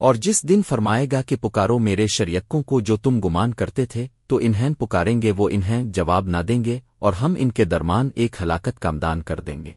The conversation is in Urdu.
اور جس دن فرمائے گا کہ پکارو میرے شریکوں کو جو تم گمان کرتے تھے، تو انہیں پکاریں گے، وہ انہیں جواب نہ دیں گے، اور ہم ان کے درمان ایک ہلاکت کامدان کر دیں گے۔